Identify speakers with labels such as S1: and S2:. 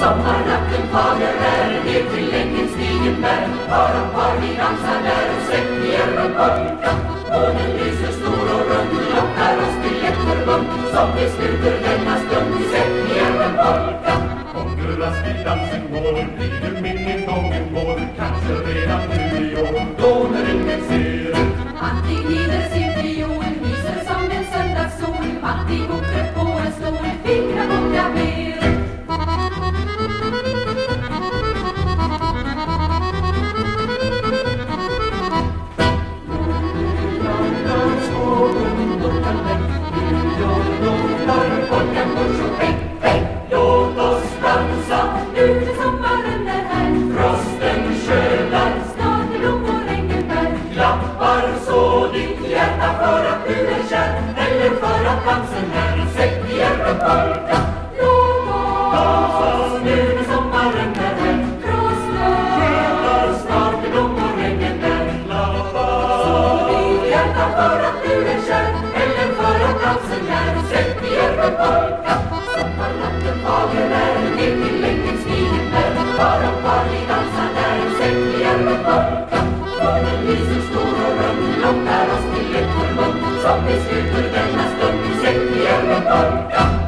S1: Sommarnatten fager är ner till ängens stigen bär och par vi dansar där och släpp i öron borta Månen lyser stor och rund. Lockar oss till ett förbund. Som vi sluter denna stund. Släpp i öron borta Ångras vi dansen går blir du min en i gången vår kanske redan nu i år. Då när ingen ser klappar så ditt hjärta för att du är kär eller för att dansen är en säck i polka. Låt oss nu Stor och rund, lockar oss till ett förbund som vi sluter denna stund Sätt säck i Gävleborg.